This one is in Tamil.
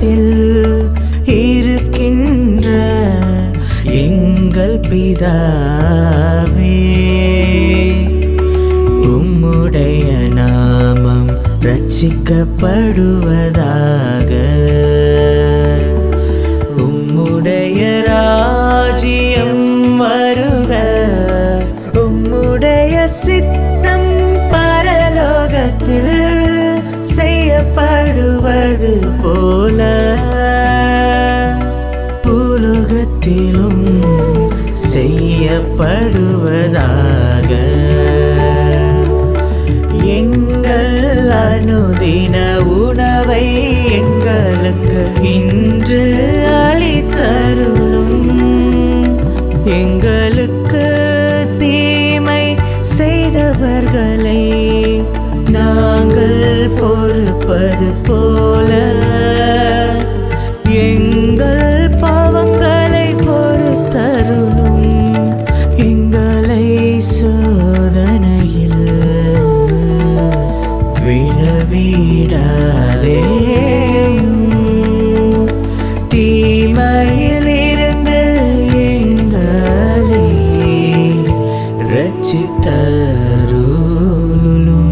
உலகத்தில் இருக்கின்ற எங்கள் பிதாவே உம்முடைய நாமம் ரட்சிக்கப்படுவதாக உம்முடைய ராஜ்யம் வருக உம்முடைய சித்தம் பரலோகத்தில் செய்யப்படுவது போ பூலோகத்திலும் செய்யப்படுவதாக. எங்கள் அனுதின உணவை எங்கள் விழவீடாலேயும் தீமையிலிருந்து எங்களே ரச்சித்தருளும்